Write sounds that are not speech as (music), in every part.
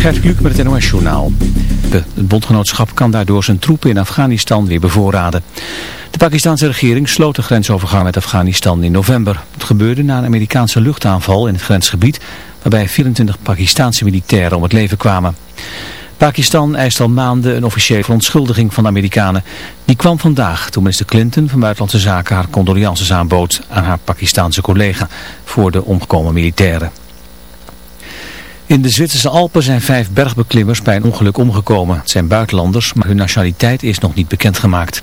Gert Kluk met het NOS Journaal. Het bondgenootschap kan daardoor zijn troepen in Afghanistan weer bevoorraden. De Pakistanse regering sloot de grensovergang met Afghanistan in november. Het gebeurde na een Amerikaanse luchtaanval in het grensgebied... waarbij 24 Pakistanse militairen om het leven kwamen. Pakistan eist al maanden een officiële verontschuldiging van de Amerikanen. Die kwam vandaag toen minister Clinton van Buitenlandse Zaken haar condolences aanbood aan haar Pakistanse collega voor de omgekomen militairen. In de Zwitserse Alpen zijn vijf bergbeklimmers bij een ongeluk omgekomen. Het zijn buitenlanders, maar hun nationaliteit is nog niet bekendgemaakt.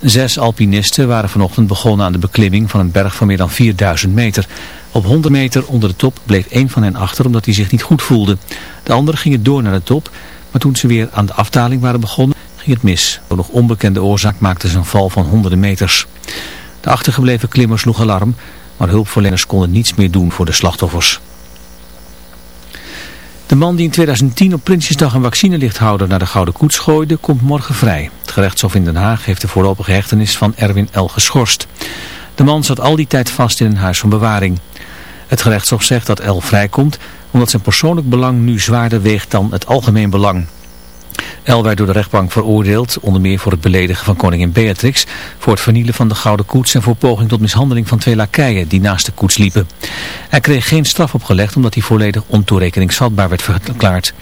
Zes alpinisten waren vanochtend begonnen aan de beklimming van een berg van meer dan 4000 meter. Op 100 meter onder de top bleef één van hen achter omdat hij zich niet goed voelde. De anderen gingen door naar de top, maar toen ze weer aan de afdaling waren begonnen, ging het mis. Door nog onbekende oorzaak maakten ze een val van honderden meters. De achtergebleven klimmers sloegen alarm, maar hulpverleners konden niets meer doen voor de slachtoffers. De man die in 2010 op Prinsjesdag een vaccinelichthouder naar de Gouden Koets gooide, komt morgen vrij. Het gerechtshof in Den Haag heeft de voorlopige hechtenis van Erwin L. geschorst. De man zat al die tijd vast in een huis van bewaring. Het gerechtshof zegt dat L. vrijkomt omdat zijn persoonlijk belang nu zwaarder weegt dan het algemeen belang. El werd door de rechtbank veroordeeld, onder meer voor het beledigen van koningin Beatrix, voor het vernielen van de gouden koets en voor poging tot mishandeling van twee lakeien die naast de koets liepen. Hij kreeg geen straf opgelegd omdat hij volledig ontoerekeningsvatbaar werd verklaard.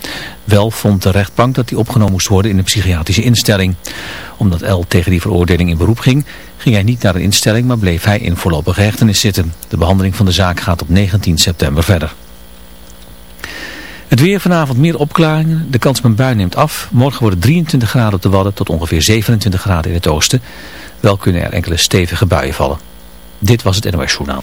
Wel vond de rechtbank dat hij opgenomen moest worden in een psychiatrische instelling. Omdat El tegen die veroordeling in beroep ging, ging hij niet naar een instelling, maar bleef hij in voorlopige hechtenis zitten. De behandeling van de zaak gaat op 19 september verder. Het weer vanavond meer opklaringen. De kans op een bui neemt af. Morgen wordt het 23 graden op de Wadden tot ongeveer 27 graden in het oosten. Wel kunnen er enkele stevige buien vallen. Dit was het NOS Journaal.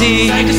see.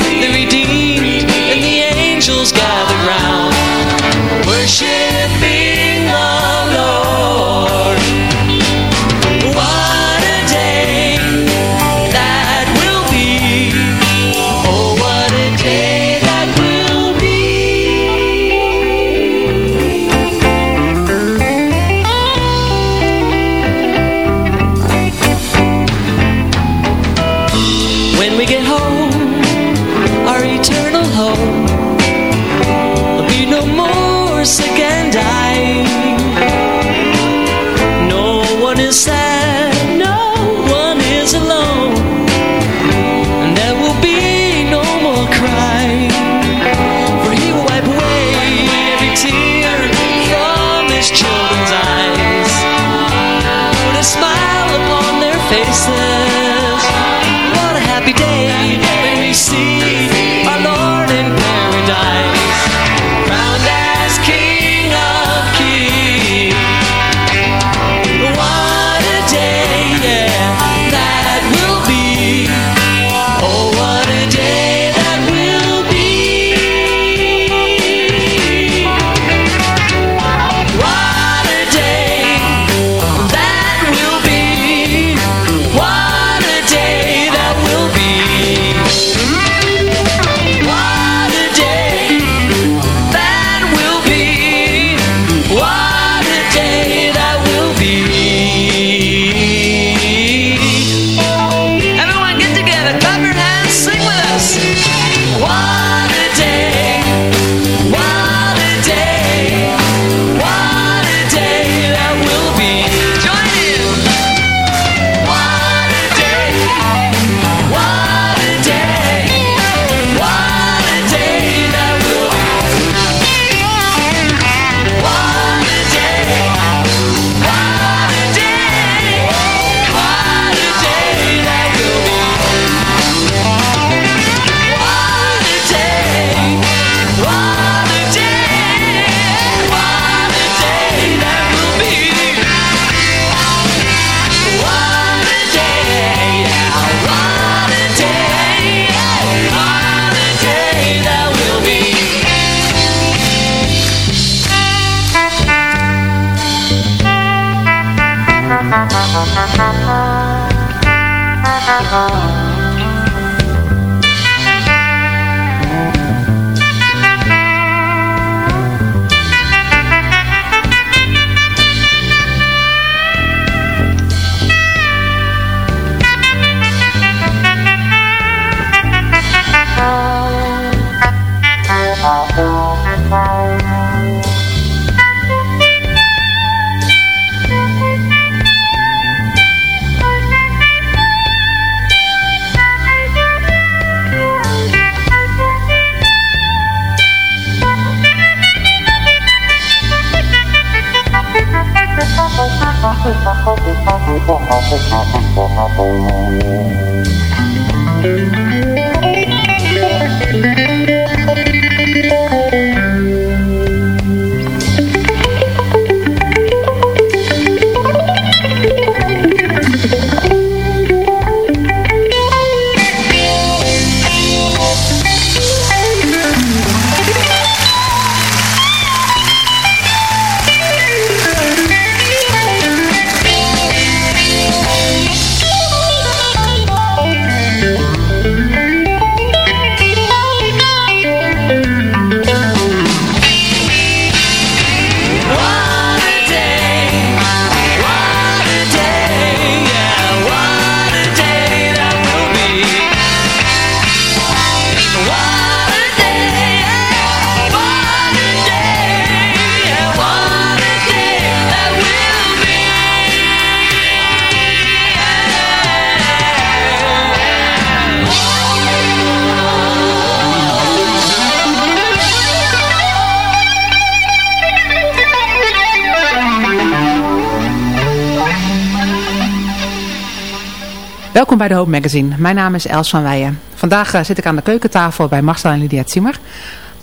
Bij de Hoop Magazine. Mijn naam is Els van Weijen. Vandaag uh, zit ik aan de keukentafel bij Marcel en Lydia Zimmer.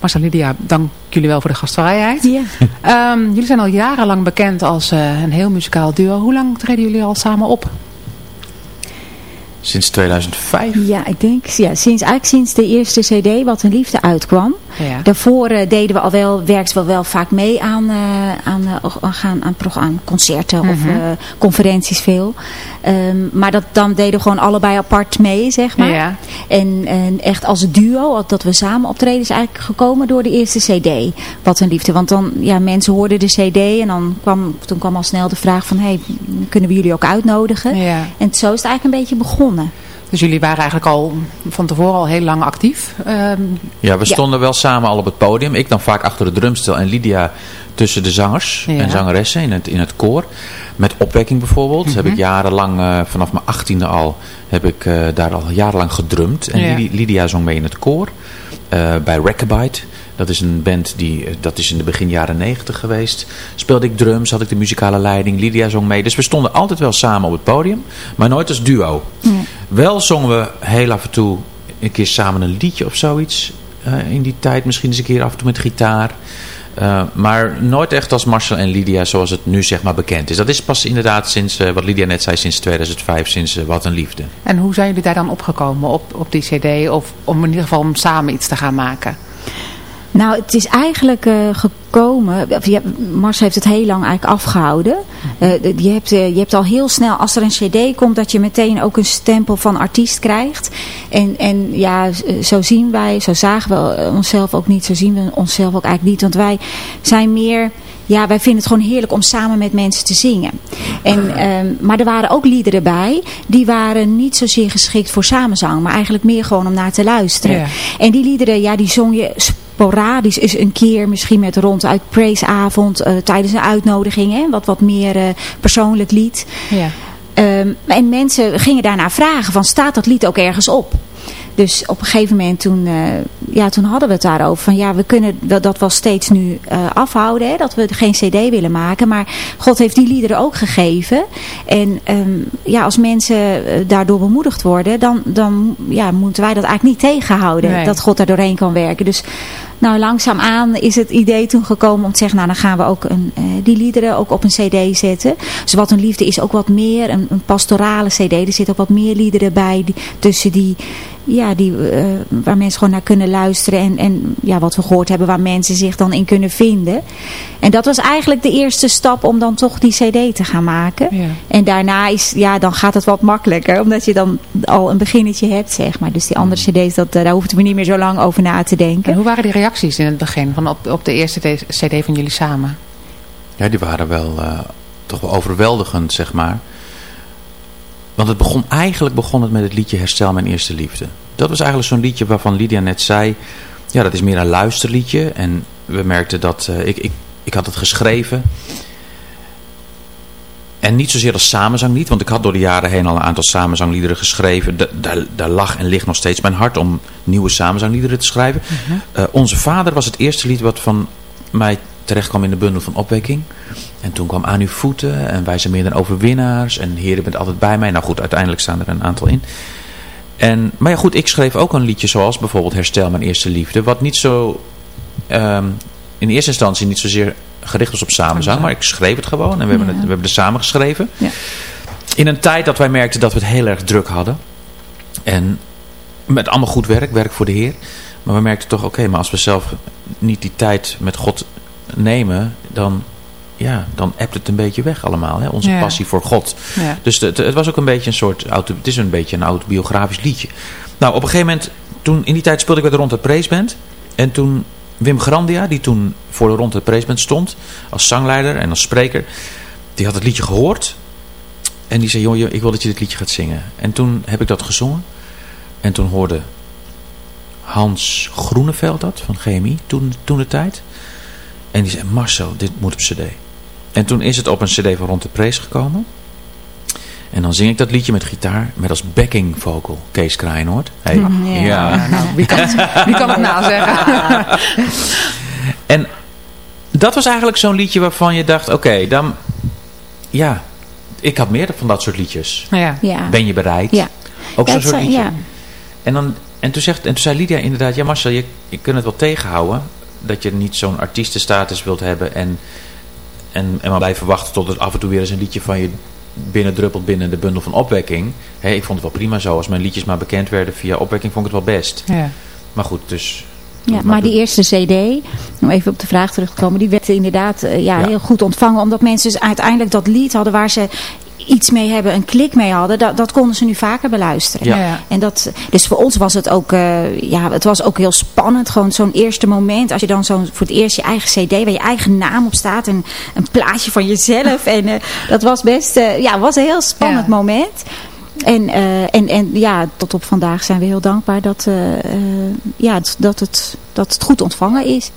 Marcel en Lydia, dank jullie wel voor de gastvrijheid. Ja. Um, jullie zijn al jarenlang bekend als uh, een heel muzikaal duo. Hoe lang treden jullie al samen op? Sinds 2005? Ja, ik denk ja, sinds, eigenlijk sinds de eerste cd Wat een Liefde uitkwam. Ja. Daarvoor uh, deden we al wel, werkten we wel vaak mee aan, uh, aan, uh, aan, aan, aan concerten mm -hmm. of conferenties veel. Um, maar dat, dan deden we gewoon allebei apart mee, zeg maar. Ja. En, en echt als duo, dat we samen optreden, is eigenlijk gekomen door de eerste cd. Wat een Liefde. Want dan, ja, mensen hoorden de cd en dan kwam, toen kwam al snel de vraag van, hey, kunnen we jullie ook uitnodigen? Ja. En zo is het eigenlijk een beetje begonnen. Dus jullie waren eigenlijk al van tevoren al heel lang actief? Um, ja, we stonden ja. wel samen al op het podium. Ik dan vaak achter de drumstel en Lydia tussen de zangers ja. en zangeressen in het, in het koor. Met opwekking bijvoorbeeld. Mm -hmm. Heb ik jarenlang, uh, vanaf mijn achttiende al, heb ik uh, daar al jarenlang gedrumd. En ja. Lydia zong mee in het koor. Uh, bij Rackabite. Dat is een band die, dat is in de begin jaren negentig geweest. Speelde ik drums, had ik de muzikale leiding. Lydia zong mee. Dus we stonden altijd wel samen op het podium. Maar nooit als duo. Wel zongen we heel af en toe een keer samen een liedje of zoiets. Uh, in die tijd misschien eens een keer af en toe met gitaar. Uh, maar nooit echt als Marcel en Lydia zoals het nu zeg maar bekend is. Dat is pas inderdaad sinds, uh, wat Lydia net zei, sinds 2005, sinds uh, Wat een Liefde. En hoe zijn jullie daar dan opgekomen op, op die cd? Of om in ieder geval om samen iets te gaan maken? Nou, het is eigenlijk uh, gekomen, ja, Mars heeft het heel lang eigenlijk afgehouden. Uh, je, hebt, uh, je hebt al heel snel, als er een cd komt, dat je meteen ook een stempel van artiest krijgt. En, en ja, zo zien wij, zo zagen we onszelf ook niet, zo zien we onszelf ook eigenlijk niet. Want wij zijn meer... Ja, wij vinden het gewoon heerlijk om samen met mensen te zingen. En, um, maar er waren ook liederen bij, die waren niet zozeer geschikt voor samenzang, maar eigenlijk meer gewoon om naar te luisteren. Ja. En die liederen, ja, die zong je sporadisch is een keer misschien met ronduit praisavond uh, tijdens een uitnodiging, hè, wat wat meer uh, persoonlijk lied. Ja. Um, en mensen gingen daarna vragen van staat dat lied ook ergens op? Dus op een gegeven moment toen, uh, ja, toen hadden we het daarover. Van ja, we kunnen dat, wel steeds nu uh, afhouden. Hè, dat we geen cd willen maken. Maar God heeft die liederen ook gegeven. En um, ja, als mensen uh, daardoor bemoedigd worden. Dan, dan ja, moeten wij dat eigenlijk niet tegenhouden. Nee. Dat God daar doorheen kan werken. Dus nou, langzaamaan is het idee toen gekomen om te zeggen, nou dan gaan we ook een, uh, die liederen ook op een cd zetten. Dus Wat een Liefde is ook wat meer een, een pastorale cd. Er zitten ook wat meer liederen bij die, tussen die, ja, die, waar mensen gewoon naar kunnen luisteren. En, en ja, wat we gehoord hebben, waar mensen zich dan in kunnen vinden. En dat was eigenlijk de eerste stap om dan toch die cd te gaan maken. Ja. En daarna is, ja, dan gaat het wat makkelijker. Omdat je dan al een beginnetje hebt, zeg maar. Dus die andere cd's, dat, daar hoefden we niet meer zo lang over na te denken. En hoe waren die reacties in het begin van op, op de eerste cd van jullie samen? Ja, die waren wel toch wel overweldigend, zeg maar. Want het begon, eigenlijk begon het met het liedje Herstel mijn eerste liefde. Dat was eigenlijk zo'n liedje waarvan Lydia net zei... Ja, dat is meer een luisterliedje. En we merkten dat... Uh, ik, ik, ik had het geschreven. En niet zozeer als samenzanglied. Want ik had door de jaren heen al een aantal samenzangliederen geschreven. daar, daar lag en ligt nog steeds mijn hart om nieuwe samenzangliederen te schrijven. uh, Onze Vader was het eerste lied wat van mij terecht kwam in de bundel van opwekking. En toen kwam aan uw voeten en wij zijn meer dan overwinnaars. En Heer, bent altijd bij mij. Nou goed, uiteindelijk staan er een aantal in. En, maar ja goed, ik schreef ook een liedje zoals bijvoorbeeld Herstel mijn eerste liefde. Wat niet zo, um, in eerste instantie niet zozeer gericht was op samenzang. Maar ik schreef het gewoon en we, hebben, het, we hebben het samen geschreven. Ja. In een tijd dat wij merkten dat we het heel erg druk hadden. En met allemaal goed werk, werk voor de Heer. Maar we merkten toch, oké, maar als we zelf niet die tijd met God nemen, dan, ja, dan ebt het een beetje weg allemaal. Hè? Onze passie voor God. Ja. Dus het, het, was ook een beetje een soort, auto, het is een beetje een autobiografisch liedje. Nou, op een gegeven moment, toen, in die tijd speelde ik bij de Rond het Preesband. En toen Wim Grandia, die toen voor de Rond het Preesband stond, als zangleider en als spreker, die had het liedje gehoord. En die zei, joh, ik wil dat je dit liedje gaat zingen. En toen heb ik dat gezongen. En toen hoorde Hans Groeneveld dat, van GMI, toen, toen de tijd. En die zei, Marcel, dit moet op cd. En toen is het op een cd van Rond de Prees gekomen. En dan zing ik dat liedje met gitaar, met als backing vocal Kees Kraaienoord. Hey. Ja, ja. Nou, wie, kan het, wie kan het nou zeggen? (laughs) en dat was eigenlijk zo'n liedje waarvan je dacht, oké, dan... Ja, ik had meer van dat soort liedjes. Ja. Ben je bereid? Ja. Ook zo'n soort liedje. Ja. En, dan, en, toen zegt, en toen zei Lydia inderdaad, ja Marcel, je, je kunt het wel tegenhouden dat je niet zo'n artiestenstatus wilt hebben en, en, en maar blijven wachten tot er af en toe weer eens een liedje van je binnendruppelt binnen de bundel van opwekking. Hey, ik vond het wel prima zo. Als mijn liedjes maar bekend werden via opwekking, vond ik het wel best. Ja. Maar goed, dus... Ja, maar die eerste cd, om even op de vraag terug te komen, die werd inderdaad uh, ja, heel goed ontvangen. Omdat mensen dus uiteindelijk dat lied hadden waar ze iets mee hebben, een klik mee hadden, dat, dat konden ze nu vaker beluisteren. Ja. En dat, dus voor ons was het ook, uh, ja, het was ook heel spannend. Gewoon zo'n eerste moment, als je dan zo'n voor het eerst je eigen cd, waar je eigen naam op staat en een plaatje van jezelf. en uh, dat was best, uh, ja, was een heel spannend ja. moment. En, en, en ja, tot op vandaag zijn we heel dankbaar dat, ja, dat, het, dat het goed ontvangen is.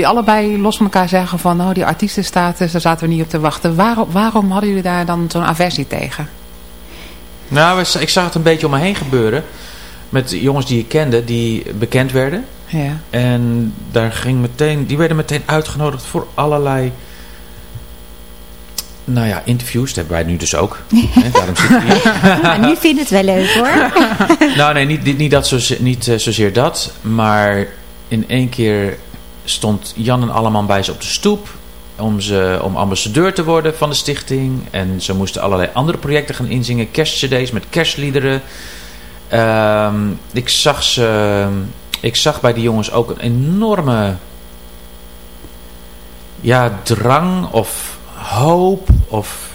Jullie allebei los van elkaar zeggen van oh, die artiestenstatus, daar zaten we niet op te wachten. Waarom, waarom hadden jullie daar dan zo'n aversie tegen? Nou, ik zag het een beetje om me heen gebeuren. Met jongens die ik kende, die bekend werden. Ja. En daar ging meteen, die werden meteen uitgenodigd voor allerlei nou ja, interviews, dat hebben wij nu dus ook. (laughs) He, daarom zit hier. (laughs) nu vind het wel leuk hoor. (laughs) nou nee, niet, niet, dat zozeer, niet uh, zozeer dat. Maar in één keer stond Jan en Alleman bij ze op de stoep. Om, ze, om ambassadeur te worden van de stichting. En ze moesten allerlei andere projecten gaan inzingen. Kerstcd's met kerstliederen. Uh, ik, zag ze, ik zag bij die jongens ook een enorme ja, drang of hoop of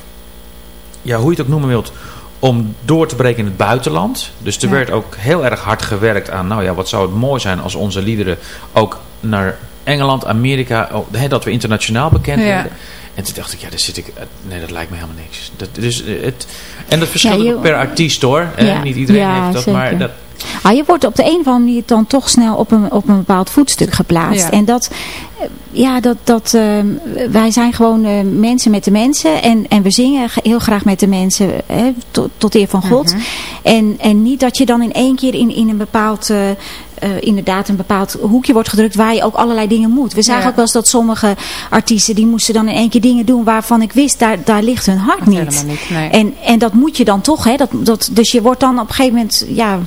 ja, hoe je het ook noemen wilt, om door te breken in het buitenland. Dus er werd ook heel erg hard gewerkt aan, nou ja, wat zou het mooi zijn als onze liederen ook naar Engeland, Amerika, oh, dat we internationaal bekend werden. En toen dacht ik, ja, daar zit ik, nee, dat lijkt me helemaal niks. Dat, dus het, en dat verschilt ja, per artiest hoor. Niet iedereen heeft dat, maar dat, Ah, je wordt op de een of andere manier dan toch snel op een, op een bepaald voetstuk geplaatst. En dat, eh, ja, dat, dat, uh, wij zijn gewoon uh, mensen met de mensen. En, en we zingen heel graag met de mensen hè, tot, tot eer van God. Mhm. en, en niet dat je dan in één keer in, in een bepaald... Uh, inderdaad een bepaald hoekje wordt gedrukt waar je ook allerlei dingen moet. We zagen ook wel eens dat sommige artiesten die moesten dan in één keer dingen doen waarvan ik wist, daar, daar ligt hun hart niet. niet nee. en, en dat moet je dan toch, hè? Dat, dat, dus je wordt dan op een gegeven moment, ja,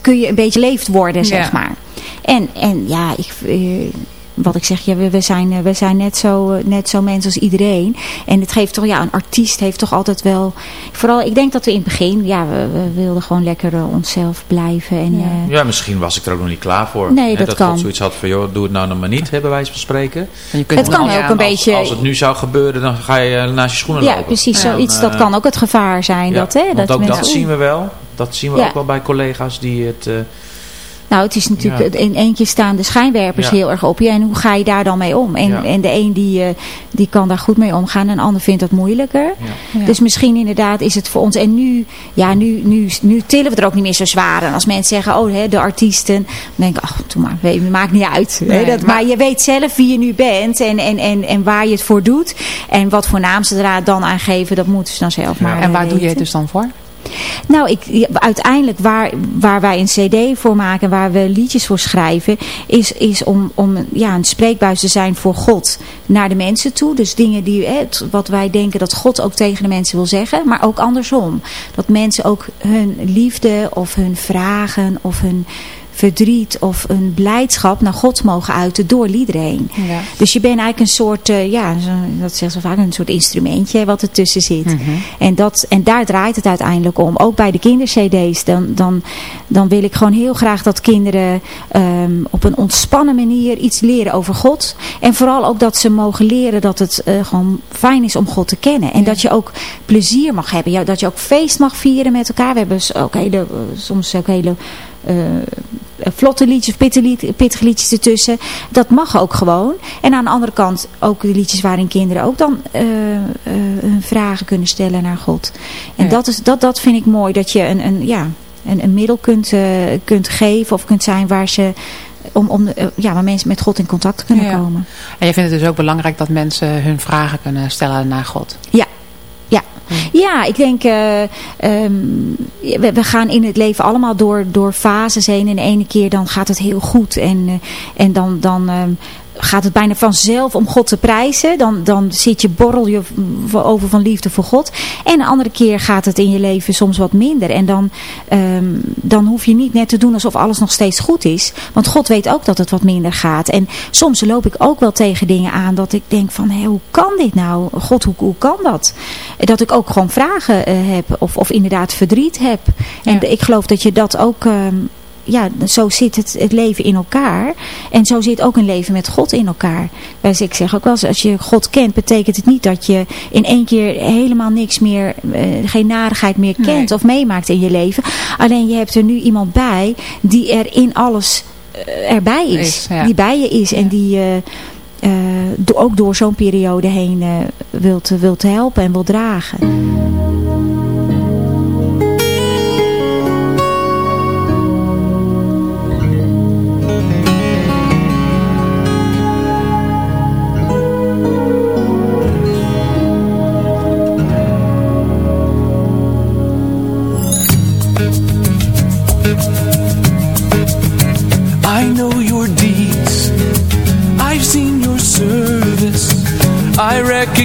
kun je een beetje leefd worden, zeg maar. En, en ja, ik, eh, wat ik zeg, ja, we, we, zijn, eh, we zijn net zo, eh, net zo mensen als iedereen. En het geeft toch, ja, een artiest heeft toch altijd wel... Vooral, ik denk dat we in het begin, ja, we, we wilden gewoon lekker onszelf blijven. En, ja. ja. misschien was ik er ook nog niet klaar voor. Nee, dat, dat kan. God zoiets had van, joh, doe het nou nog maar niet, hebben wij van spreken. je kunt het kan ook een beetje... Als het nu zou gebeuren, dan ga je naast je schoenen ja, lopen. Precies, zoiets, dat kan ook het gevaar zijn. dat, hè, dat ook dat zien we wel. Dat zien we ook wel bij collega's die het... Nou, het is natuurlijk, in eentje staan de schijnwerpers heel erg op je. En hoe ga je daar dan mee om? En, en de een die, uh, die kan daar goed mee omgaan. En de ander vindt dat moeilijker. Dus misschien inderdaad is het voor ons. En nu, ja, nu, nu, nu tillen we er ook niet meer zo zwaar. En als mensen zeggen, oh, hè, de artiesten. Dan denk ik, ach, doe maar, weet, maakt niet uit. Nee, dat, maar, maar, je weet zelf wie je nu bent. En, en, en, en waar je het voor doet. En wat voor naam ze er dan aangeven, dat moeten ze dan zelf maar En waar weten. doe je het dus dan voor? Nou, ik, uiteindelijk waar, waar wij een cd voor maken, waar we liedjes voor schrijven, is, is om, om ja, een spreekbuis te zijn voor God naar de mensen toe. Dus dingen die, wat wij denken dat God ook tegen de mensen wil zeggen, maar ook andersom. Dat mensen ook hun liefde of hun vragen of hun verdriet of een blijdschap naar God mogen uiten door liederen Ja. Dus je bent eigenlijk een soort, uh, ja, dat zeggen ze vaak, een soort instrumentje wat ertussen zit. Mhm. en, dat, en daar draait het uiteindelijk om. Ook bij de kindercd's, dan, dan, dan wil ik gewoon heel graag dat kinderen um, op een ontspannen manier iets leren over God. En vooral ook dat ze mogen leren dat het uh, gewoon fijn is om God te kennen. En dat je ook plezier mag hebben. Ja, dat je ook feest mag vieren met elkaar. We hebben ook hele, eh, soms ook hele vlotte liedjes, pittige liedjes ertussen. Dat mag ook gewoon. En aan de andere kant ook de liedjes waarin kinderen ook dan uh, hun vragen kunnen stellen naar God. En dat, is, dat, dat vind ik mooi. Dat je een, een, ja, een, een middel kunt, kunt geven of kunt zijn waar ze om, om ja, waar mensen met God in contact kunnen komen. En je vindt het dus ook belangrijk dat mensen hun vragen kunnen stellen naar God? Ja, ja. Ik denk, uh, um, we, gaan in het leven allemaal door, door fases heen. En de ene keer dan gaat het heel goed. En, uh, en dan, dan um, gaat het bijna vanzelf om God te prijzen. Dan, dan zit je, borrel je over van liefde voor God. En een andere keer gaat het in je leven soms wat minder. En dan, um, dan hoef je niet net te doen alsof alles nog steeds goed is. Want God weet ook dat het wat minder gaat. En soms loop ik ook wel tegen dingen aan dat ik denk van, hé, hoe kan dit nou? God, hoe, hoe kan dat? Dat ik ook gewoon vragen uh, heb of, of inderdaad verdriet heb. En ja. ik geloof dat je dat ook... Um, ja, zo zit het, het leven in elkaar. En zo zit ook een leven met God in elkaar. Dus ik zeg ook wel eens, als je God kent, betekent het niet dat je in één keer helemaal niks meer, uh, geen narigheid meer kent nee. of meemaakt in je leven. Alleen je hebt er nu iemand bij die er in alles uh, erbij is. is ja. Die bij je is ja. en die... Uh, ook door zo'n periode heen wilt, wilt helpen en wil dragen.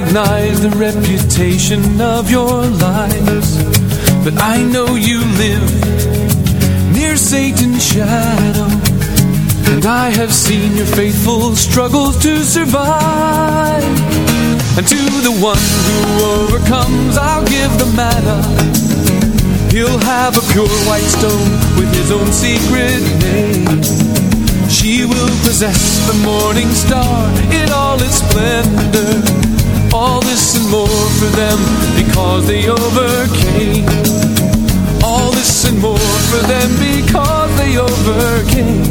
Recognize the reputation of your lies But I know you live near Satan's shadow And I have seen your faithful struggles to survive. And to the one who overcomes I'll give the manna He'll have a pure white stone with his own secret name. She will possess the morning star in all its splendor. All this and more for them because they overcame. All this and more for them because they overcame.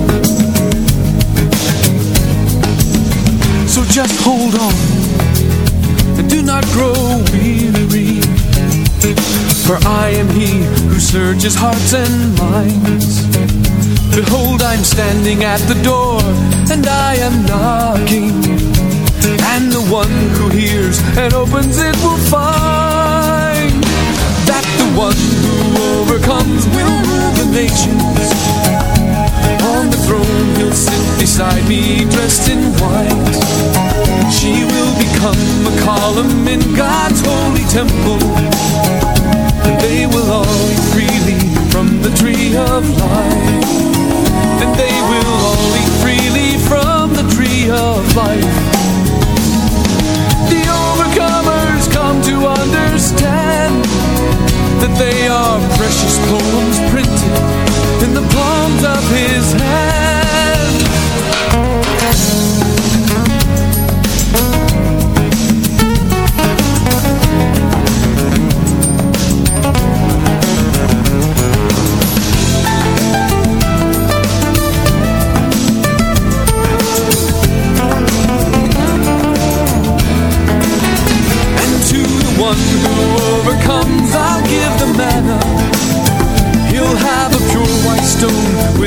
So just hold on and do not grow weary. For I am he who searches hearts and minds. Behold, I'm standing at the door, and I am knocking. And the one who hears and opens it will find that the one who overcomes will rule the nations. On the throne he'll sit beside me dressed in white. She will become a column in God's holy temple. And they will all eat freely from the tree of life and they will all eat freely from the tree of life. Come to understand that they are precious poems printed in the palms of his hand.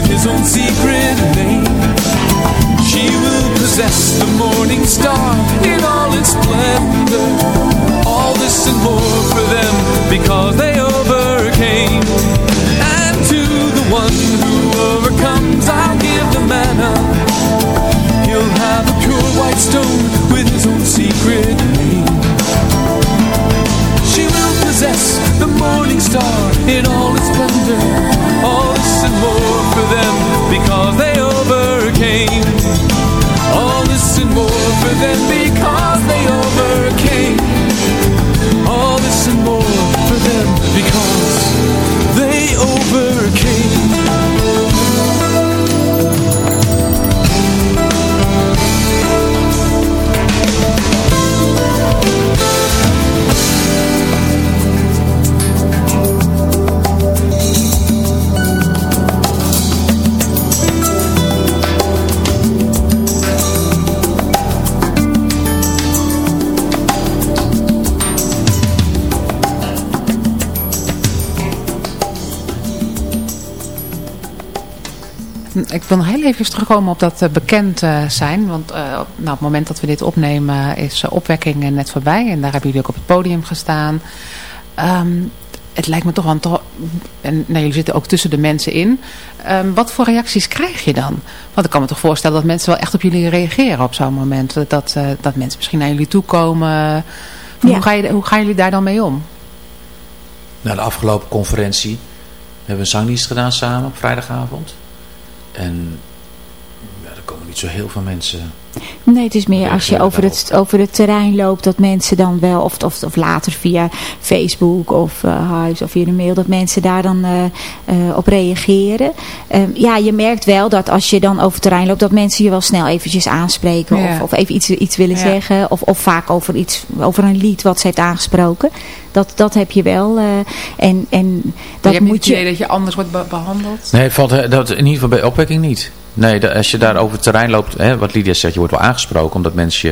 with his own secret name. She will possess the morning star in all its splendor. All this and more for them because they over. Wil nog heel even terugkomen op dat uh, bekend uh, zijn. Want uh, nou, op het moment dat we dit opnemen is opwekking net voorbij. En daar hebben jullie ook op het podium gestaan. Um, het lijkt me toch wel... En nou, jullie zitten ook tussen de mensen in. Um, wat voor reacties krijg je dan? Want ik kan me toch voorstellen dat mensen wel echt op jullie reageren op zo'n moment. Dat, dat mensen misschien naar jullie toe komen. Ja. Hoe, ga je, hoe gaan jullie daar dan mee om? Na de afgelopen conferentie hebben we een zangdienst gedaan samen op vrijdagavond. En ja, er komen niet zo heel veel mensen Nee, het is meer als je over het, over het terrein loopt dat mensen dan wel, of, of, of later via Facebook of uh, Huis of via de mail, dat mensen daar dan uh, uh, op reageren. Ehm, ja, je merkt wel dat als je dan over het terrein loopt, dat mensen je wel snel eventjes aanspreken ja. of, of even iets, iets willen ja. zeggen. Of, of vaak over, iets, over een lied wat ze heeft aangesproken. Dat, dat heb je wel. en, en dat je moet het idee dat je anders wordt be behandeld? Nee, valt, dat in ieder geval bij opwekking niet. Nee, als je daar over het terrein loopt, hè, wat Lydia zegt, je wordt wel aangesproken omdat mensen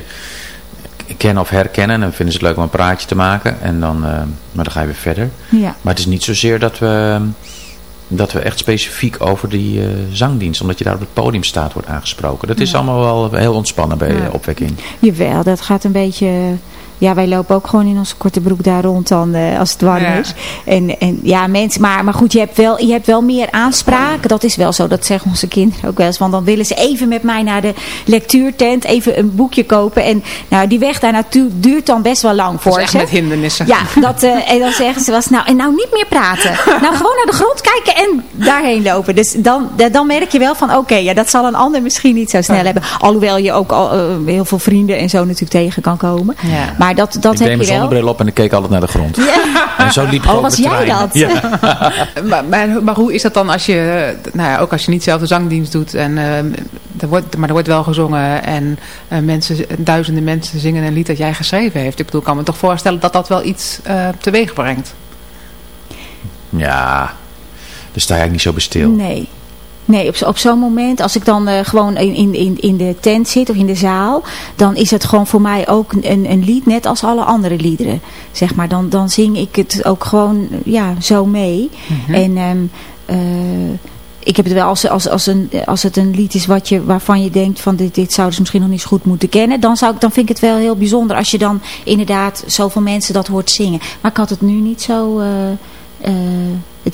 je kennen of herkennen. En vinden ze het leuk om een praatje te maken. En dan, uh, maar dan ga je weer verder. Ja. Maar het is niet zozeer dat we, dat we echt specifiek over die uh, zangdienst, omdat je daar op het podium staat, wordt aangesproken. Dat is Ja. allemaal wel heel ontspannen bij Ja. opwekking. Jawel, dat gaat een beetje Ja, wij lopen ook gewoon in onze korte broek daar rond dan, uh, als het warm is. En, en ja, mensen, maar, maar goed, je hebt, wel, je hebt wel meer aanspraak. Dat is wel zo, dat zeggen onze kinderen ook wel eens. Want dan willen ze even met mij naar de lectuurtent, even een boekje kopen. En nou, die weg daar naartoe duurt dan best wel lang voor ze. met hindernissen. Ja, dat, uh, en dan zeggen ze wel nou, en nou niet meer praten. nou, gewoon naar de grond kijken en daarheen lopen. Dus dan, dan merk je wel van, oké, ja, dat zal een ander misschien niet zo snel hebben. Alhoewel je ook al, uh, heel veel vrienden en zo natuurlijk tegen kan komen. Ja. Maar dat, dat ik heb je wel. Ik zonnebril op en ik keek altijd naar de grond. Ja. (laughs) En zo liep ik oh, was jij dat? Ja. (laughs) maar, maar, maar, hoe is dat dan als je, nou ja, ook als je niet zelf de zangdienst doet en uh, er wordt, maar er wordt wel gezongen en uh, mensen, duizenden mensen zingen een lied dat jij geschreven heeft. Ik bedoel, ik kan me toch voorstellen dat dat wel iets uh, teweeg brengt. Ja, daar sta je eigenlijk niet zo bestil. Nee. Nee, op, op zo'n moment, als ik dan uh, gewoon in, in, in de tent zit of in de zaal, dan is het gewoon voor mij ook een, een lied, net als alle andere liederen. Zeg maar, dan, dan zing ik het ook gewoon ja, zo mee. Mm -hmm. En um, uh, ik heb het wel als, als, als, een, als het een lied is wat je, waarvan je denkt van dit, dit zouden ze misschien nog niet zo goed moeten kennen. Dan, zou ik, dan vind ik het wel heel bijzonder als je dan inderdaad zoveel mensen dat hoort zingen. Maar ik had het nu niet zo... Uh,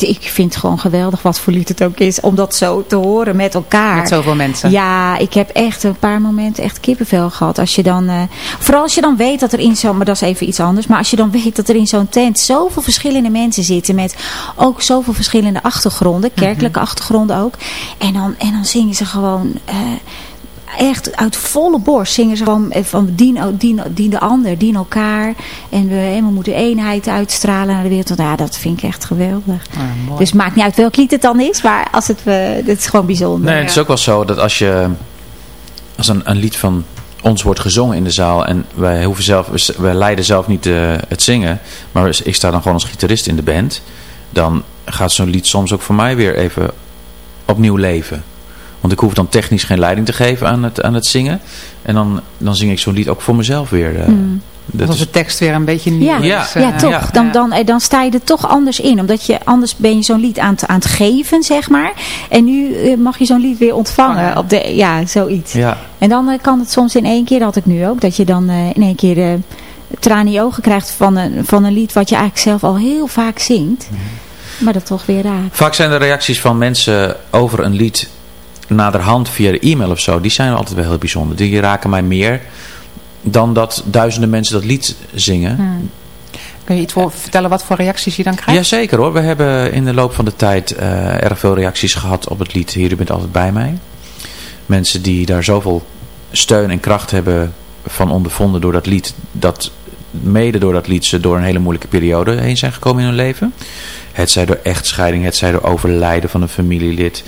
het, ik vind het gewoon geweldig wat voor lied het ook is. Om dat zo te horen met elkaar. Met zoveel mensen. Ja, ik heb echt een paar momenten echt kippenvel gehad. Als je dan, uh, vooral als je dan weet dat er in zo'n, maar dat is even iets anders. Maar als je dan weet dat er in zo'n tent zoveel verschillende mensen zitten. Met ook zoveel verschillende achtergronden. Kerkelijke mm -hmm. achtergronden ook. En dan, en dan zingen ze gewoon... Uh, echt uit volle borst zingen ze gewoon van dien, dien, dien de ander, dien elkaar. En we, we moeten eenheid uitstralen naar de wereld. Ja, dat vind ik echt geweldig. Ja, dus het maakt niet uit welk lied het dan is, maar als het, uh, het is gewoon bijzonder. Nee, het is ook wel zo dat als je als een, een lied van ons wordt gezongen in de zaal en wij hoeven zelf, wij leiden zelf niet uh, het zingen, maar ik sta dan gewoon als gitarist in de band, dan gaat zo'n lied soms ook voor mij weer even opnieuw leven. Want ik hoef dan technisch geen leiding te geven aan het, aan het zingen. En dan, dan zing ik zo'n lied ook voor mezelf weer. Uh, mm. Dat als de tekst weer een beetje nieuw ja, is. Ja, ja toch. Ja. Dan, dan, dan sta je er toch anders in. Omdat je, anders ben je zo'n lied aan het, aan het geven, zeg maar. En nu mag je zo'n lied weer ontvangen. Oh, op de, ja, zoiets. Ja. En dan uh, kan het soms in één keer, dat had ik nu ook. Dat je dan in één keer tranen in je ogen krijgt van een, van een lied wat je eigenlijk zelf al heel vaak zingt. Mm. Maar dat toch weer raakt. Vaak zijn de reacties van mensen over een lied naderhand via de e-mail of zo, die zijn altijd wel heel bijzonder. Die raken mij meer dan dat duizenden mensen dat lied zingen. Hmm. Kun je iets voor, vertellen wat voor reacties je dan krijgt? Jazeker hoor. We hebben in de loop van de tijd uh, erg veel reacties gehad op het lied Hier, u bent altijd bij mij. Mensen die daar zoveel steun en kracht hebben van ondervonden door dat lied. Dat mede door dat lied ze door een hele moeilijke periode heen zijn gekomen in hun leven. Het zij door echtscheiding, het zij door overlijden van een familielid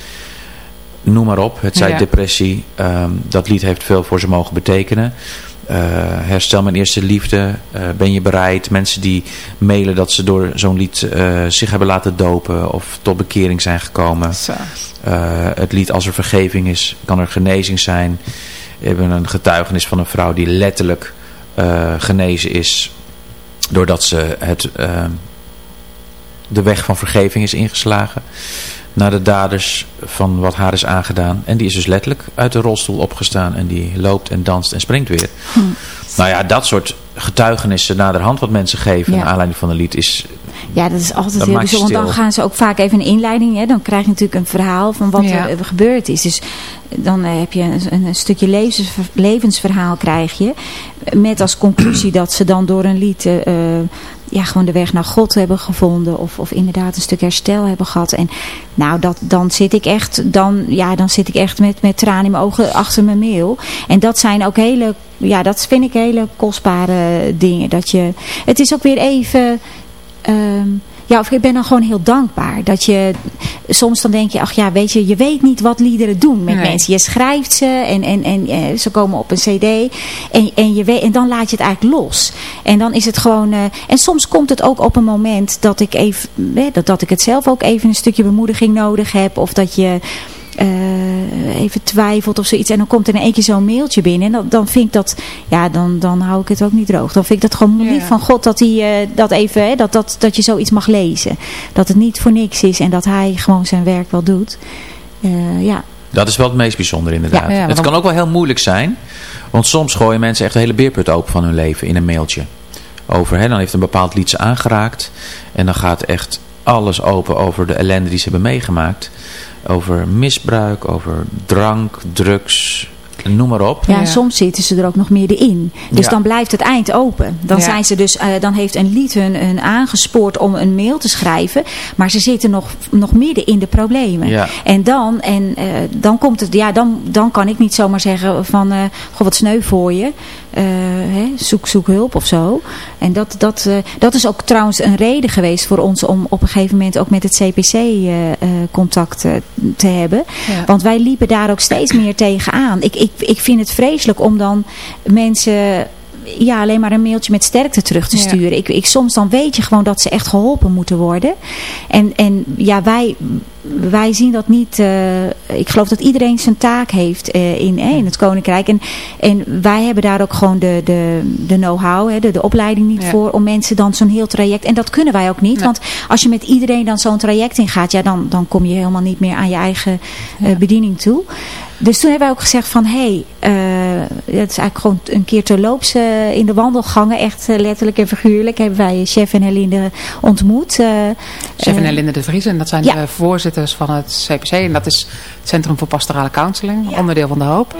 noem maar op. Het zij ja. depressie. Um, dat lied heeft veel voor ze mogen betekenen. Uh, herstel mijn eerste liefde. Uh, ben je bereid? Mensen die mailen dat ze door zo'n lied uh, zich hebben laten dopen. Of tot bekering zijn gekomen. het lied Als er vergeving is, kan er genezing zijn. We hebben een getuigenis van een vrouw die letterlijk genezen is. Doordat ze het, ehm, de weg van vergeving is ingeslagen naar de daders van wat haar is aangedaan. En die is dus letterlijk uit de rolstoel opgestaan en die loopt en danst en springt weer. Hm. Nou ja, dat soort getuigenissen naderhand wat mensen geven ja. naar aanleiding van een lied is... Ja, dat is altijd heel bijzonder. Want dan gaan ze ook vaak even een inleiding. Hè? Dan krijg je natuurlijk een verhaal van wat ja. er gebeurd is. Dus dan uh, heb je een, een stukje levens, levensverhaal krijg je. Met als conclusie dat ze dan door een lied... Uh, ja, gewoon de weg naar God hebben gevonden. Of, of inderdaad een stuk herstel hebben gehad. En nou, dat, dan zit ik echt, dan, ja, dan zit ik echt met, met tranen in mijn ogen achter mijn mail. En dat zijn ook hele, ja, dat vind ik hele kostbare dingen. Dat je, het is ook weer even... Um, ja, of ik ben dan gewoon heel dankbaar. Dat je, soms dan denk je, ach ja, weet je, je weet niet wat liederen doen met nee. mensen. Je schrijft ze en, en, en, en, ze komen op een cd en, en, je weet, en dan laat je het eigenlijk los. En dan is het gewoon, uh, en soms komt het ook op een moment dat ik even, eh, dat, dat ik het zelf ook even een stukje bemoediging nodig heb. Of dat je... Uh, even twijfelt of zoiets. En dan komt er in één keer zo'n mailtje binnen. En dan, dan vind ik dat, ja, dan, dan hou ik het ook niet droog. Dan vind ik dat gewoon ja. lief van God dat hij uh, dat even, hè, dat, dat, dat je zoiets mag lezen. Dat het niet voor niks is en dat hij gewoon zijn werk wel doet. Uh, ja. Dat is wel het meest bijzonder inderdaad. Ja, ja, het kan ook wel heel moeilijk zijn. Want soms gooien mensen echt een hele beerput open van hun leven in een mailtje. over, hè, dan heeft een bepaald lied ze aangeraakt. En dan gaat echt alles open over de ellende die ze hebben meegemaakt. Over misbruik, over drank, drugs, noem maar op. Ja, en soms zitten ze er ook nog middenin. Dus Ja. dan blijft het eind open. Dan, Ja. zijn ze dus, eh, dan heeft een lied hun, hun aangespoord om een mail te schrijven. Maar ze zitten nog, nog midden in de problemen. Ja. En dan, en, eh, dan komt het, ja, dan, dan kan ik niet zomaar zeggen van, eh goh, wat sneu voor je. Eh, hè, zoek, zoek hulp of zo. En dat, dat, eh, dat is ook trouwens een reden geweest voor ons om op een gegeven moment ook met het CPC eh, contact te hebben. Ja. Want wij liepen daar ook steeds meer tegenaan. Ik, ik, ik vind het vreselijk om dan mensen ja, alleen maar een mailtje met sterkte terug te Ja. sturen. Ik, ik, soms dan weet je gewoon dat ze echt geholpen moeten worden. En, en ja, wij, wij zien dat niet. eh, ik geloof dat iedereen zijn taak heeft eh, in, eh, in het Koninkrijk. En, en wij hebben daar ook gewoon de, de, de know-how, de, de opleiding niet Ja. voor. Om mensen dan zo'n heel traject. En dat kunnen wij ook niet. Nee. Want als je met iedereen dan zo'n traject ingaat. Ja, dan, dan kom je helemaal niet meer aan je eigen eh, bediening toe. Dus toen hebben wij ook gezegd van, hé, hey, het is eigenlijk gewoon een keer terloops eh, in de wandelgangen, echt letterlijk en figuurlijk, hebben wij chef en Helinde ontmoet. Chef en Helinde de Vries. En dat zijn ja. de voorzitters van het CPC. En dat is het Centrum voor Pastorale Counseling. Onderdeel van de Hoop.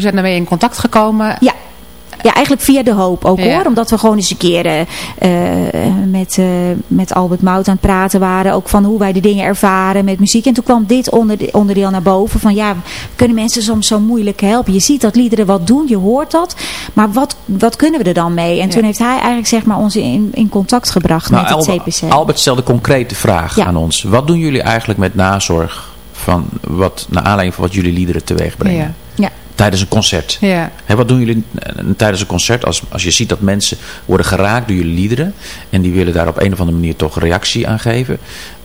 Jullie zijn daarmee in contact gekomen? Ja, ja, eigenlijk via de hoop ook hoor. Omdat we gewoon eens een keer uh, met, uh, met Albert Mout aan het praten waren. Ook van hoe wij de dingen ervaren met muziek. En toen kwam dit onderdeel naar boven. Van ja, kunnen mensen soms zo moeilijk helpen. Je ziet dat liederen wat doen, je hoort dat. Maar wat, wat kunnen we er dan mee? En toen heeft hij eigenlijk zeg maar ons in, in contact gebracht nou, met het CPC. Albert stelde concrete vraag aan ons. Wat doen jullie eigenlijk met nazorg? Van wat, naar aanleiding van wat jullie liederen teweeg brengen? Tijdens een concert. Ja. wat doen jullie eh, tijdens een concert als, als je ziet dat mensen worden geraakt door jullie liederen en die willen daar op een of andere manier toch reactie aan geven.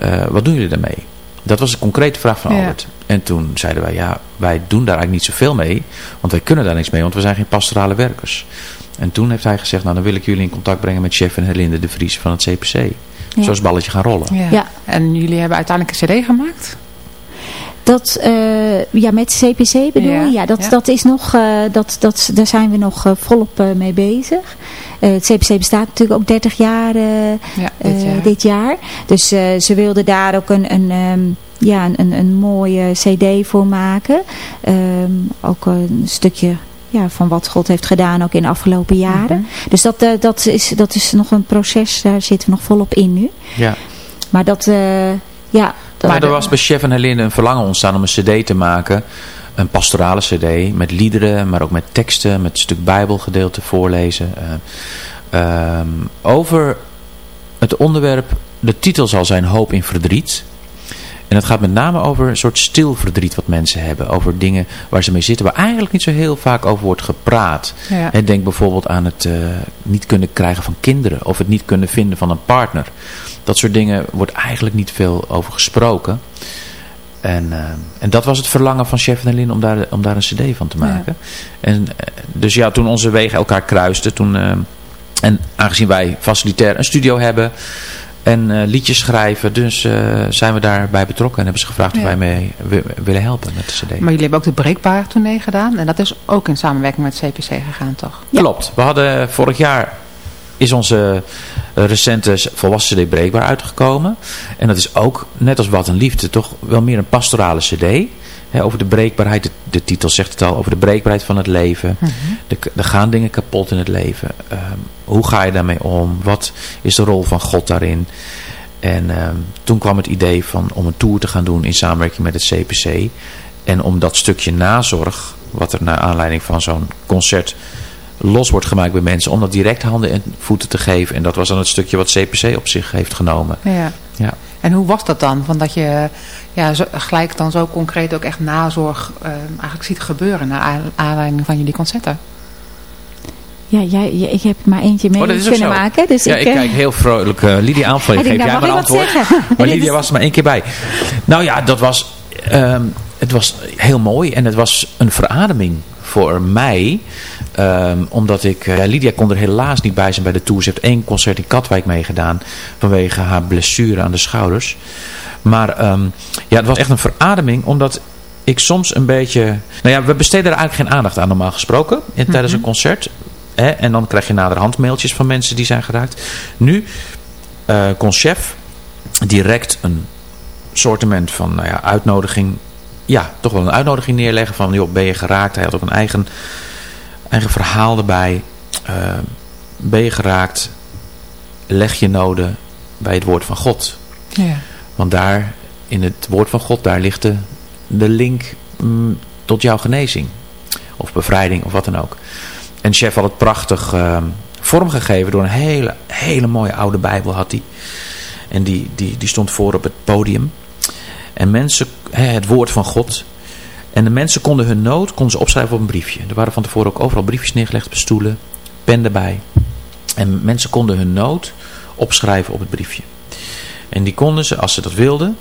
Uh, wat doen jullie daarmee? Dat was een concrete vraag van Albert. En toen zeiden wij, ja, wij doen daar eigenlijk niet zoveel mee, want wij kunnen daar niks mee, want we zijn geen pastorale werkers. En toen heeft hij gezegd, nou dan wil ik jullie in contact brengen met chef en Helinde de Vries van het CPC. Ja. Zoals balletje gaan rollen. Ja. ja. En jullie hebben uiteindelijk een cd gemaakt? Dat, uh, ja, met CPC bedoel je? Ja, dat, dat is nog, uh, dat, dat, daar zijn we nog uh, volop mee bezig. het CPC bestaat natuurlijk ook 30 jaar, ja, dit, jaar. dit, jaar. Dus ze wilden daar ook een, een, um, ja, een, een mooie cd voor maken. Um, ook een stukje ja, van wat God heeft gedaan ook in de afgelopen jaren. Mm -hmm. Dus dat, dat, is, dat is nog een proces, daar zitten we nog volop in nu. Ja. Maar dat, ja maar er was bij Chef en Helene een verlangen ontstaan om een cd te maken. Een pastorale cd met liederen, maar ook met teksten, met een stuk bijbelgedeelte voorlezen. Uh, uh, over het onderwerp, de titel zal zijn Hoop in Verdriet. En het gaat met name over een soort stil verdriet wat mensen hebben. Over dingen waar ze mee zitten, waar eigenlijk niet zo heel vaak over wordt gepraat. Ja. Denk bijvoorbeeld aan het uh, niet kunnen krijgen van kinderen. Of het niet kunnen vinden van een partner. Dat soort dingen wordt eigenlijk niet veel over gesproken. En, uh, en dat was het verlangen van Chef en Lin om daar, om daar een cd van te maken. Ja. En, dus ja, toen onze wegen elkaar kruisten. Toen, uh, en aangezien wij facilitair een studio hebben en uh, liedjes schrijven. Dus zijn we daarbij betrokken en hebben ze gevraagd ja. of wij mee willen helpen met de cd. Maar jullie hebben ook de Breekbaar tournee gedaan. En dat is ook in samenwerking met CPC gegaan, toch? Ja. Klopt. We hadden vorig jaar is onze recente volwassen cd Breekbaar uitgekomen. En dat is ook, net als Wat een Liefde, toch wel meer een pastorale cd. over de breekbaarheid, de, de, titel zegt het al, over de breekbaarheid van het leven. Mm -hmm. er gaan dingen kapot in het leven. Um, hoe ga je daarmee om? Wat is de rol van God daarin? En um, toen kwam het idee van, om een tour te gaan doen in samenwerking met het CPC. En om dat stukje nazorg, wat er naar aanleiding van zo'n concert los wordt gemaakt bij mensen. Om dat direct handen en voeten te geven. En dat was dan het stukje wat CPC op zich heeft genomen. Ja. ja. En hoe was dat dan? Van dat je ja, zo, gelijk dan zo concreet ook echt nazorg uh, eigenlijk ziet gebeuren. Naar aanleiding van jullie concerten. Ja, jij, ik heb maar eentje mee oh, kunnen maken. Dus ja, ik, ik kijk heel vrolijk uh, Lydia aanvallen. Geef jij maar antwoord. Maar (laughs) Lydia was er maar één keer bij. Nou ja, dat was, um, het was heel mooi. En het was een verademing voor mij. Um, omdat ik, uh, Lydia kon er helaas niet bij zijn bij de tour. Ze heeft één concert in Katwijk meegedaan vanwege haar blessure aan de schouders. Maar um, ja, het was echt een verademing omdat ik soms een beetje... Nou ja, we besteden er eigenlijk geen aandacht aan normaal gesproken in, tijdens een mhm. concert. Hè? En dan krijg je naderhand mailtjes van mensen die zijn geraakt. Nu uh, kon chef direct een soortement van nou ja, uitnodiging... Ja, toch wel een uitnodiging neerleggen van... joh, ben je geraakt? Hij had ook een eigen eigen verhaal erbij. Uh, ben je geraakt, leg je noden bij het woord van God. Ja. Want daar, in het woord van God, daar ligt de, de link mm, tot jouw genezing. Of bevrijding, of wat dan ook. En chef had het prachtig uh, vormgegeven door een hele, hele mooie oude bijbel had hij. En die, die, die stond voor op het podium. En mensen, het woord van God, en de mensen konden hun nood konden ze opschrijven op een briefje. Er waren van tevoren ook overal briefjes neergelegd op stoelen. Pen erbij. En mensen konden hun nood opschrijven op het briefje. En die konden ze, als ze dat wilden,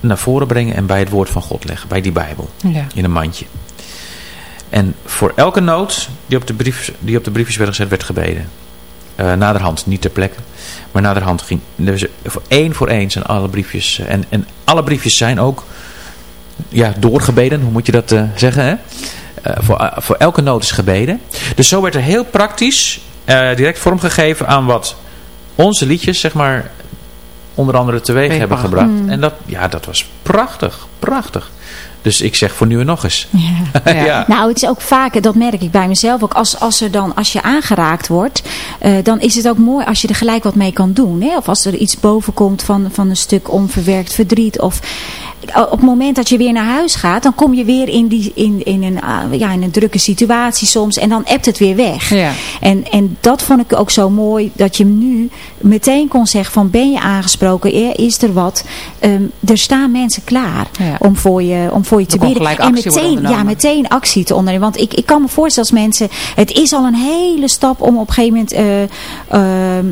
naar voren brengen en bij het woord van God leggen. Bij die Bijbel. Ja. In een mandje. En voor elke nood die op de, brief, die op de briefjes werd gezet, werd gebeden. Uh, naderhand, niet ter plekke. Maar naderhand ging. Dus voor één voor één zijn alle briefjes. Eh, en, en alle briefjes zijn ook ja, doorgebeden, hoe moet je dat zeggen? Hè? Voor, voor elke noot is gebeden. Dus zo werd er heel praktisch direct vormgegeven aan wat onze liedjes, zeg maar, onder andere teweeg Teweeg hebben gebracht. Mm. En dat, ja, dat was prachtig, prachtig. Dus ik zeg voor nu en nog eens. Ja. (laughs) Ja. Nou, het is ook vaak, dat merk ik bij mezelf ook, als, als, er dan, als je aangeraakt wordt, eh, dan is het ook mooi als je er gelijk wat mee kan doen. Hè? Of als er iets boven komt van, van een stuk onverwerkt verdriet. Of op het moment dat je weer naar huis gaat, dan kom je weer in, die, in, in, een, ah, ja, in een drukke situatie soms en dan ebt het weer weg. Ja. En, en dat vond ik ook zo mooi, dat je nu meteen kon zeggen van ben je aangesproken, is er wat. Ehm, er staan mensen klaar Ja. om, voor je, om voor je te gelijk En meteen, ja, meteen actie te ondernemen. Want ik, ik kan me voorstellen als mensen, het is al een hele stap om op een gegeven moment eh, ehm,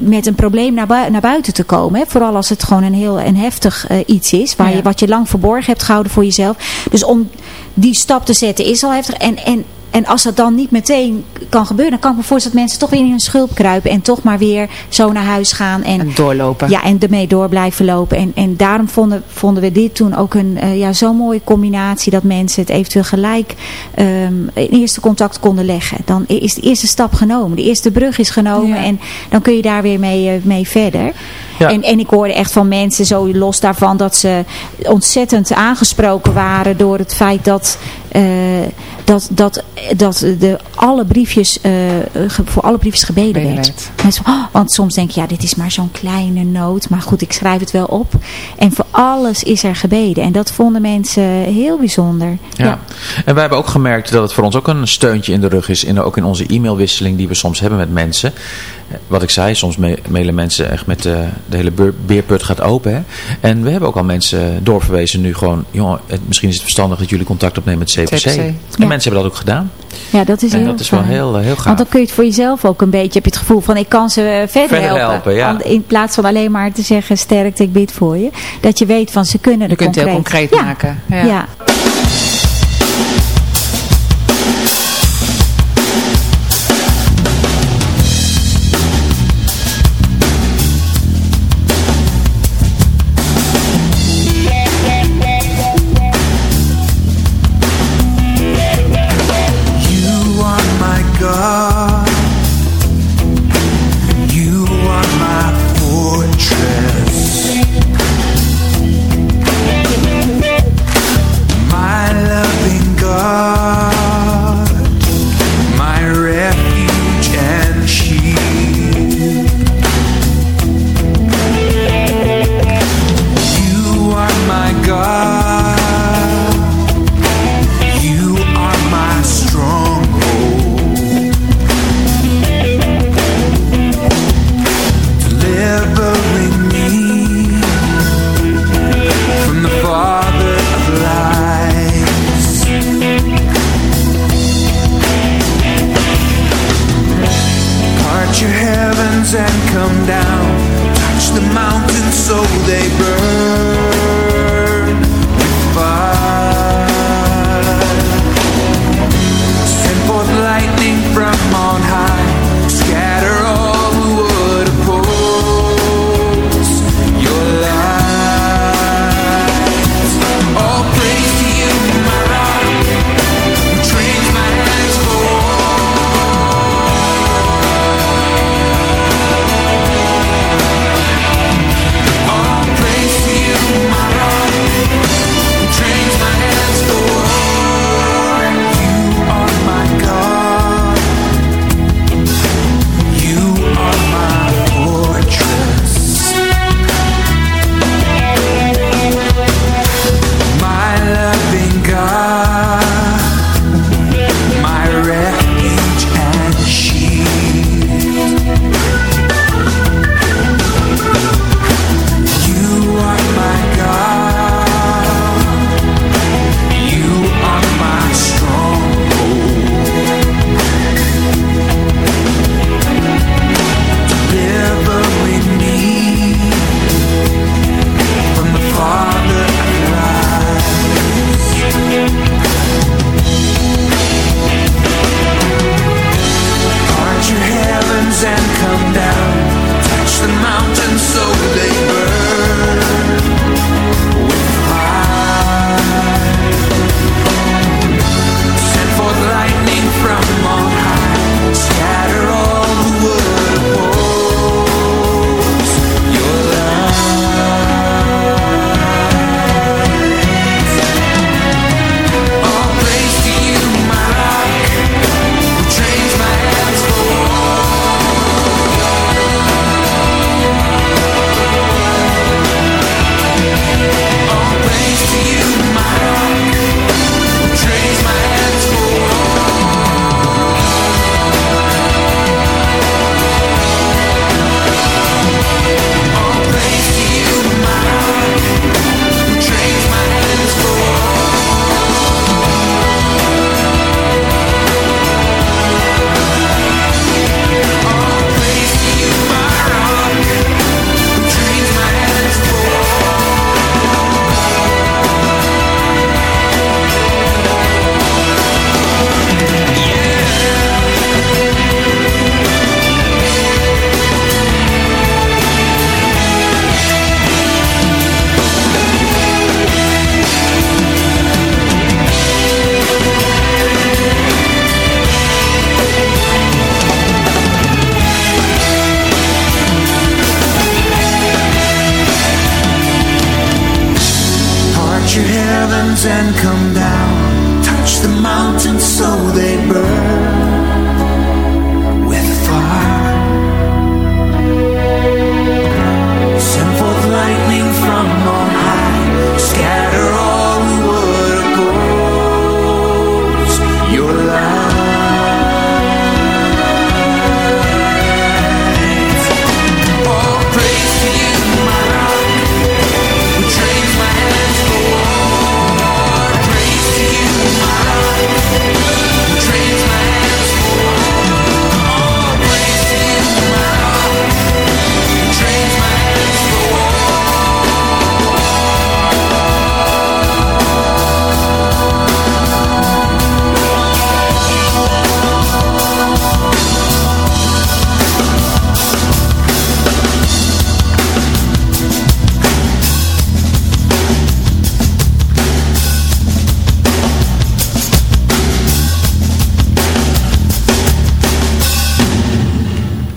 met een probleem naar, bui- naar buiten te komen. Hè? Vooral als het gewoon een heel een heftig eh, iets is, waar Ja. je, wat je lang verborgen hebt gehouden voor jezelf. Dus om die stap te zetten is al heftig. En, en, en als dat dan niet meteen kan gebeuren, dan kan ik me voorstellen dat mensen toch weer in hun schulp kruipen. En toch maar weer zo naar huis gaan. En, En doorlopen. ja, en ermee door blijven lopen. En, en daarom vonden, vonden we dit toen ook een eh, ja, zo'n mooie combinatie dat mensen het eventueel gelijk ehm in eerste contact konden leggen. Dan is de eerste stap genomen. De eerste brug is genomen Ja. en dan kun je daar weer mee, eh, mee verder. Ja. En, en ik hoorde echt van mensen, zo los daarvan, dat ze ontzettend aangesproken waren door het feit dat, eh, dat, dat, dat de, alle briefjes, eh, ge- voor alle briefjes gebeden Gebeden werd. werd. Mensen oh, want soms denk je, ja, dit is maar zo'n kleine noot. Maar goed, ik schrijf het wel op. En voor alles is er gebeden. En dat vonden mensen heel bijzonder. Ja. En wij hebben ook gemerkt dat het voor ons ook een steuntje in de rug is. In, ook in onze e-mailwisseling die we soms hebben met mensen. Eh, Wat ik zei, soms mailen mensen echt met de, de hele beerput gaat open. Hè? En we hebben ook al mensen doorverwezen nu gewoon. Jongen, het, misschien is het verstandig dat jullie contact opnemen met CPC. CPC. En Ja. mensen hebben dat ook gedaan. Ja, dat is En heel dat is wel fijn. heel, heel gaaf. Want dan kun je het voor jezelf ook een beetje, heb je het gevoel van ik kan ze eh, verder, Verder helpen. helpen, ja. Want In plaats van alleen maar te zeggen sterkte, ik bid voor je. Dat je weet van ze kunnen Je het kunt het heel concreet. concreet Ja. maken. Ja.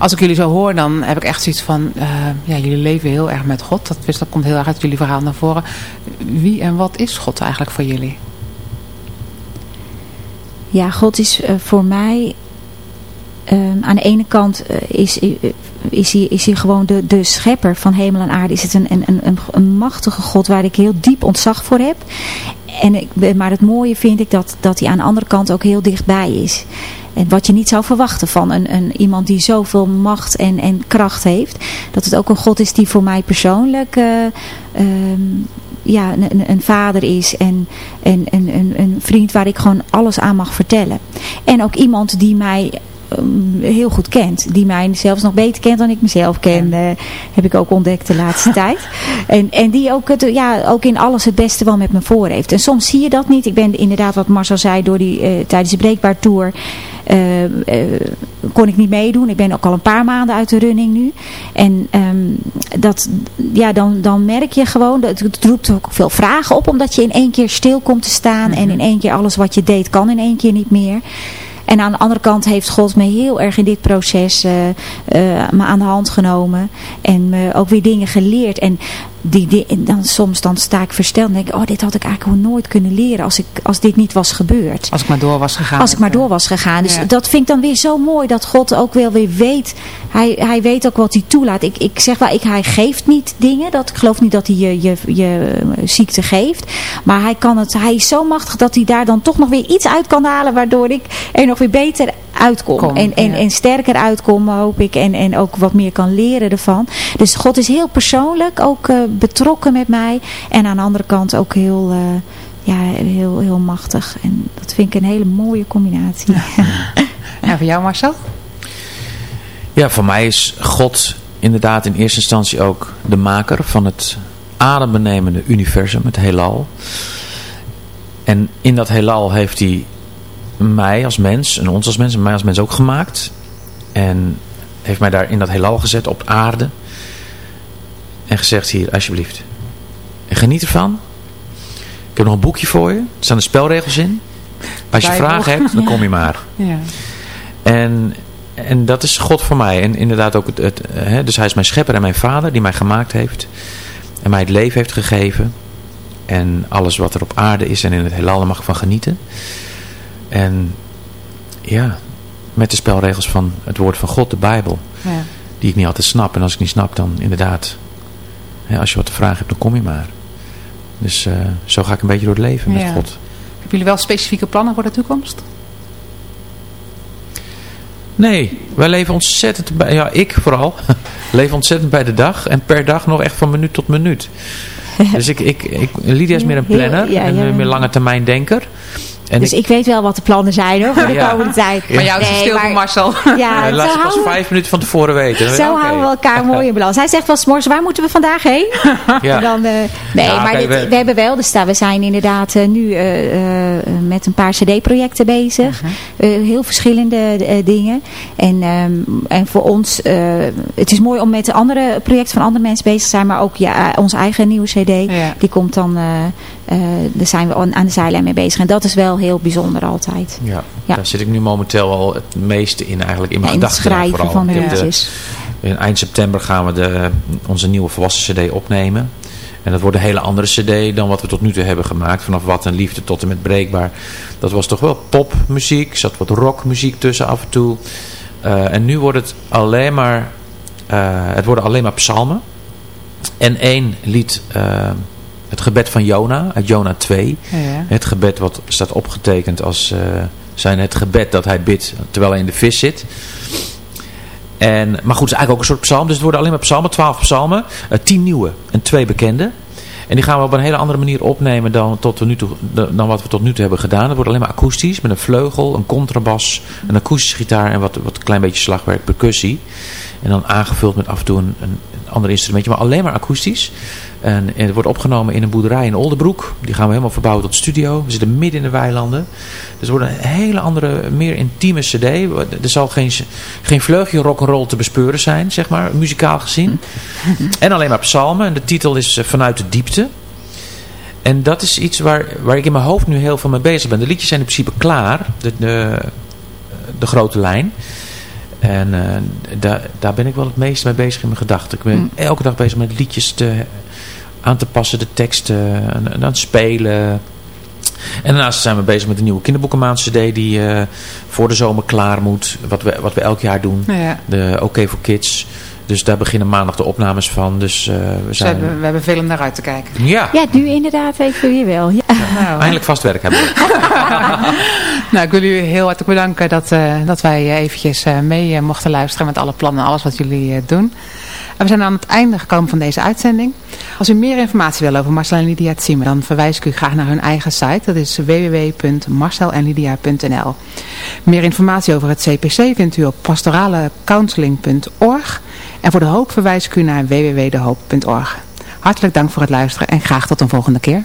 Als ik jullie zo hoor, dan heb ik echt zoiets van, uh, ja, jullie leven heel erg met God. Dat, dat komt heel erg uit jullie verhaal naar voren. Wie en wat is God eigenlijk voor jullie? Ja, God is uh, voor mij um, aan de ene kant uh, is, is, hij, is hij gewoon de, de schepper van hemel en aarde. Is het een, een, een, een machtige God waar ik heel diep ontzag voor heb. En ik, maar het mooie vind ik dat, dat hij aan de andere kant ook heel dichtbij is. En wat je niet zou verwachten van een, een, iemand die zoveel macht en, en kracht heeft. Dat het ook een God is die voor mij persoonlijk uh, um, ja, een, een, vader is. En, en, en een, een vriend waar ik gewoon alles aan mag vertellen. En ook iemand die mij um, heel goed kent. Die mij zelfs nog beter kent dan ik mezelf ken. Uh, heb ik ook ontdekt de laatste (laughs) tijd. En, en die ook, het, ja, ook in alles het beste wel met me voor heeft. En soms zie je dat niet. Ik ben inderdaad wat Marcel zei door die, uh, tijdens de breekbaar tour uh, uh, kon ik niet meedoen. Ik ben ook al een paar maanden uit de running nu. En um, dat, ja, dan, dan merk je gewoon, dat, het roept ook veel vragen op. Omdat je in één keer stil komt te staan. Mm -hmm. En in één keer alles wat je deed kan in één keer niet meer. En aan de andere kant heeft God me heel erg in dit proces uh, uh, me aan de hand genomen. En me ook weer dingen geleerd. En die, die, dan, soms dan sta ik versteld en denk ik, oh dit had ik eigenlijk nooit kunnen leren als, ik, als dit niet was gebeurd. Als ik maar door was gegaan. Als ik maar door was gegaan. Dus ja. dat vind ik dan weer zo mooi dat God ook wel weer weet. Hij, hij weet ook wat hij toelaat. Ik, ik zeg wel, ik, hij geeft niet dingen. Dat, ik geloof niet dat hij je, je, je ziekte geeft. Maar hij, kan het, hij is zo machtig dat hij daar dan toch nog weer iets uit kan halen. Waardoor ik er nog weer beter uitkom. Kom, en, en, ja. en sterker uitkom hoop ik. En, en ook wat meer kan leren ervan. Dus God is heel persoonlijk ook uh, betrokken met mij. En aan de andere kant ook heel, uh, ja, heel, heel machtig. En dat vind ik een hele mooie combinatie. (laughs) en voor jou Marcel? Ja, voor mij is God inderdaad in eerste instantie ook de maker van het adembenemende universum, het heelal. En in dat heelal heeft hij mij als mens en ons als mens en mij als mens ook gemaakt. En heeft mij daar in dat heelal gezet op aarde. En gezegd hier, alsjeblieft. En geniet ervan. Ik heb nog een boekje voor je. Er staan de spelregels in. Als je vragen hebt, dan kom je maar. Ja. En, en dat is God voor mij. En inderdaad ook het, het hè, dus hij is mijn schepper en mijn vader die mij gemaakt heeft. En mij het leven heeft gegeven. En alles wat er op aarde is en in het heelal, mag ik van genieten. En ja, met de spelregels van het woord van God, de Bijbel. Ja. Die ik niet altijd snap. En als ik niet snap, dan inderdaad, als je wat te vragen hebt, dan kom je maar. Dus uh, zo ga ik een beetje door het leven met ja. God. Hebben jullie wel specifieke plannen voor de toekomst? Nee, wij leven ontzettend bij, ja ik vooral, (laughs) leven ontzettend bij de dag. En per dag nog echt van minuut tot minuut. (laughs) dus ik, ik, ik, Lydia is meer een planner, ja, ja, ja. een meer lange termijn denker. En dus ik, ik, weet wel wat de plannen zijn hoor, voor de ja. komende tijd. Maar jou is nee, stil maar, Marcel. Ja, ja, laat je pas vijf minuten van tevoren weten. Zo okay. houden we elkaar mooi in balans. Hij zegt wel s'morgens, waar moeten we vandaag heen? Ja. Dan, uh, nee, ja, maar dit, we... we... hebben wel, dus we zijn inderdaad uh, nu uh, met een paar cd-projecten bezig. -huh. heel verschillende dingen. En, um, en voor ons, het is mooi om met andere projecten van andere mensen bezig te zijn. Maar ook ja, onze eigen nieuwe cd, die komt dan, daar zijn we aan de zijlijn mee bezig. En dat is wel heel bijzonder altijd. Ja, ja, daar zit ik nu momenteel al het meeste in eigenlijk in mijn ja, gedachten. schrijven vooral. van liedjes. In eind september gaan we de, onze nieuwe volwassen cd opnemen. En dat wordt een hele andere cd dan wat we tot nu toe hebben gemaakt. Vanaf Wat en Liefde tot en met Breekbaar. Dat was toch wel popmuziek. Er zat wat rockmuziek tussen af en toe. Uh, en nu wordt het alleen maar... Uh, het worden alleen maar psalmen. En één lied... Uh, het gebed van Jona, uit Jona 2. Ja. Het gebed wat staat opgetekend als uh, zijn het gebed dat hij bidt terwijl hij in de vis zit. En, maar goed, het is eigenlijk ook een soort psalm. Dus het worden alleen maar psalmen, 12 psalmen. Uh, 10 nieuwe en 2 bekende. En die gaan we op een hele andere manier opnemen dan, tot we nu toe, dan wat we tot nu toe hebben gedaan. Het wordt alleen maar akoestisch, met een vleugel, een contrabas, een akoestische gitaar en wat, wat een klein beetje slagwerk, percussie. En dan aangevuld met af en toe een, een ander instrumentje, maar alleen maar akoestisch. En, en het wordt opgenomen in een boerderij in Oldenbroek. Die gaan we helemaal verbouwen tot studio. We zitten midden in de weilanden. Dus het wordt een hele andere, meer intieme cd. Er zal geen, geen vleugje rock'n'roll te bespeuren zijn, zeg maar, muzikaal gezien. En alleen maar psalmen. En de titel is Vanuit de Diepte. En dat is iets waar, waar ik in mijn hoofd nu heel veel mee bezig ben. De liedjes zijn in principe klaar. De, de, de grote lijn. En daar, daar ben ik wel het meest mee bezig in mijn gedachten. Ik ben mm. elke dag bezig met liedjes te, aan te passen, de teksten, aan, aan het spelen. En daarnaast zijn we bezig met een nieuwe kinderboekenmaand cd die voor de zomer klaar moet. Wat we, wat we elk jaar doen. Ja. De OK for Kids. Dus daar beginnen maandag de opnames van. Dus, uh, we, zijn... we, we, hebben veel om naar uit te kijken. Ja, ja nu inderdaad even weer wel. Ja. Nou, Eindelijk vast werk hebben (laughs) nou, ik wil jullie heel hartelijk bedanken dat, uh, dat wij eventjes uh, mee mochten luisteren met alle plannen en alles wat jullie doen. We zijn aan het einde gekomen van deze uitzending. Als u meer informatie wil over Marcel en Lydia Zimmer, dan verwijs ik u graag naar hun eigen site. Dat is www.marcelenlydia.nl Meer informatie over het CPC vindt u op pastoralecounseling.org. En voor de hoop verwijs ik u naar www.dehoop.org. Hartelijk dank voor het luisteren en graag tot een volgende keer.